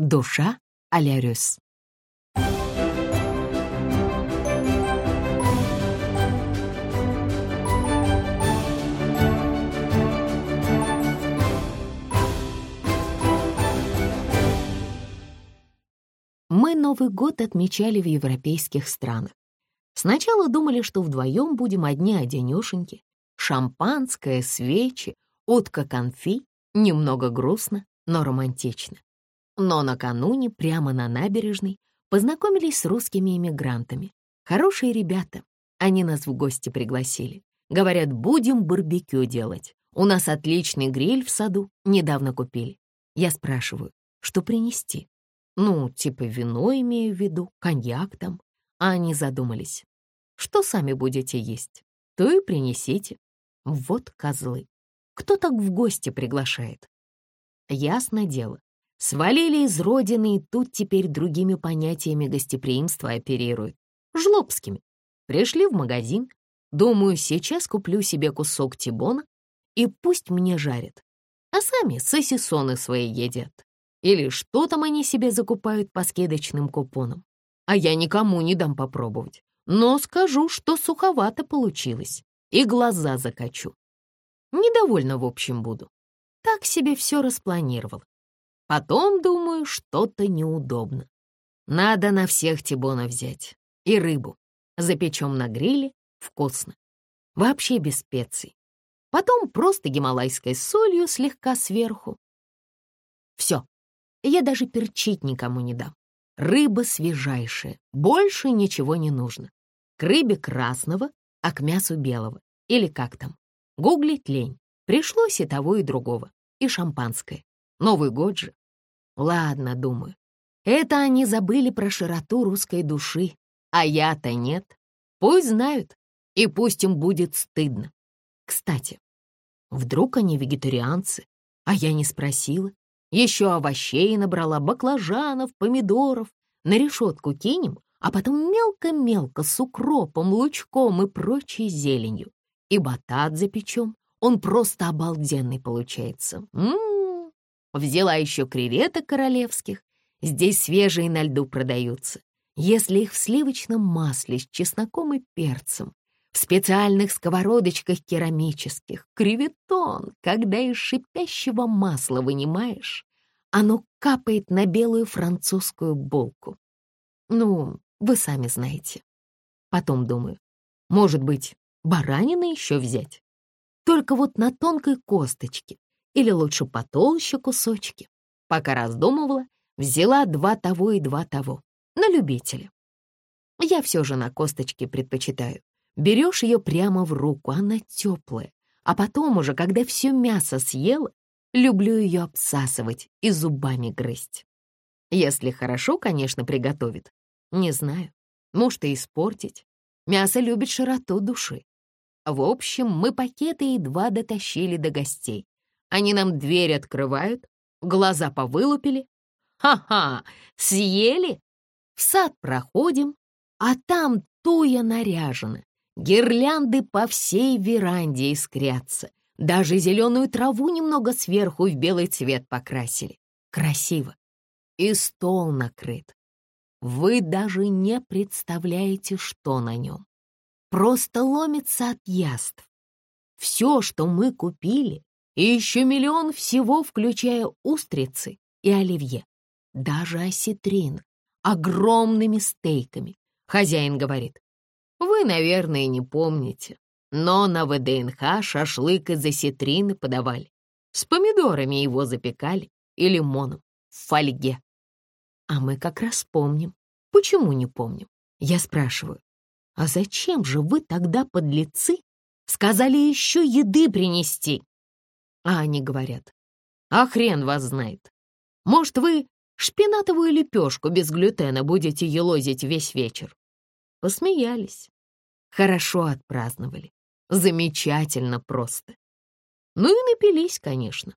Душа а-ля Рюс. Мы Новый год отмечали в европейских странах. Сначала думали, что вдвоем будем одни-одинешеньки. Шампанское, свечи, утка конфи. Немного грустно, но романтично. Но накануне, прямо на набережной, познакомились с русскими иммигрантами. Хорошие ребята. Они нас в гости пригласили. Говорят, будем барбекю делать. У нас отличный гриль в саду, недавно купили. Я спрашиваю, что принести? Ну, типа вино имею в виду, коньяк там. А они задумались. Что сами будете есть, то и принесите. Вот козлы. Кто так в гости приглашает? Ясно дело. Свалили из родины и тут теперь другими понятиями гостеприимства оперируют. Жлобскими. Пришли в магазин. Думаю, сейчас куплю себе кусок тибона и пусть мне жарят. А сами сосисоны свои едят. Или что там они себе закупают по скидочным купонам. А я никому не дам попробовать. Но скажу, что суховато получилось. И глаза закачу. Недовольна, в общем, буду. Так себе все распланировал. Потом, думаю, что-то неудобно. Надо на всех тибона взять. И рыбу. Запечем на гриле. Вкусно. Вообще без специй. Потом просто гималайской солью слегка сверху. Все, я даже перчить никому не дам. Рыба свежайшая, больше ничего не нужно. К рыбе красного, а к мясу белого. Или как там. Гуглить лень. Пришлось и того, и другого. И шампанское. Новый год же. Ладно, думаю. Это они забыли про широту русской души, а я-то нет. Пусть знают, и пусть им будет стыдно. Кстати, вдруг они вегетарианцы, а я не спросила. Еще овощей набрала, баклажанов, помидоров. На решетку кинем, а потом мелко-мелко с укропом, лучком и прочей зеленью. И батат запечем. Он просто обалденный получается. М-м-м. Взяла еще креветок королевских. Здесь свежие на льду продаются. Если их в сливочном масле с чесноком и перцем, в специальных сковородочках керамических. Креветон, когда из шипящего масла вынимаешь, оно капает на белую французскую булку. Ну, вы сами знаете. Потом думаю, может быть, баранины еще взять? Только вот на тонкой косточке, или лучше потолще кусочки. Пока раздумывала, взяла два того и два того, на любителя. Я все же на косточке предпочитаю. Берешь ее прямо в руку, она теплая. А потом уже, когда все мясо съела, люблю ее обсасывать и зубами грызть. Если хорошо, конечно, приготовит. Не знаю, может и испортить. Мясо любит широту души. В общем, мы пакеты едва дотащили до гостей. Они нам дверь открывают, глаза повылупили. Ха-ха, съели? В сад проходим, а там туя наряжена. Гирлянды по всей веранде искрятся. Даже зеленую траву немного сверху в белый цвет покрасили. Красиво. И стол накрыт. Вы даже не представляете, что на нем. Просто ломится от яств. Все, что мы купили, и еще миллион всего, включая устрицы и оливье. Даже осетрин. Огромными стейками. Хозяин говорит, вы, наверное, не помните, но на ВДНХ шашлык из осетрины подавали. С помидорами его запекали и лимоном в фольге. А мы как раз помним. Почему не помним? Я спрашиваю, а зачем же вы тогда, подлецы, сказали еще еды принести? А они говорят, а хрен вас знает. Может, вы шпинатовую лепешку без глютена будете елозить весь вечер? Посмеялись. Хорошо отпраздновали. Замечательно просто. Ну и напились, конечно.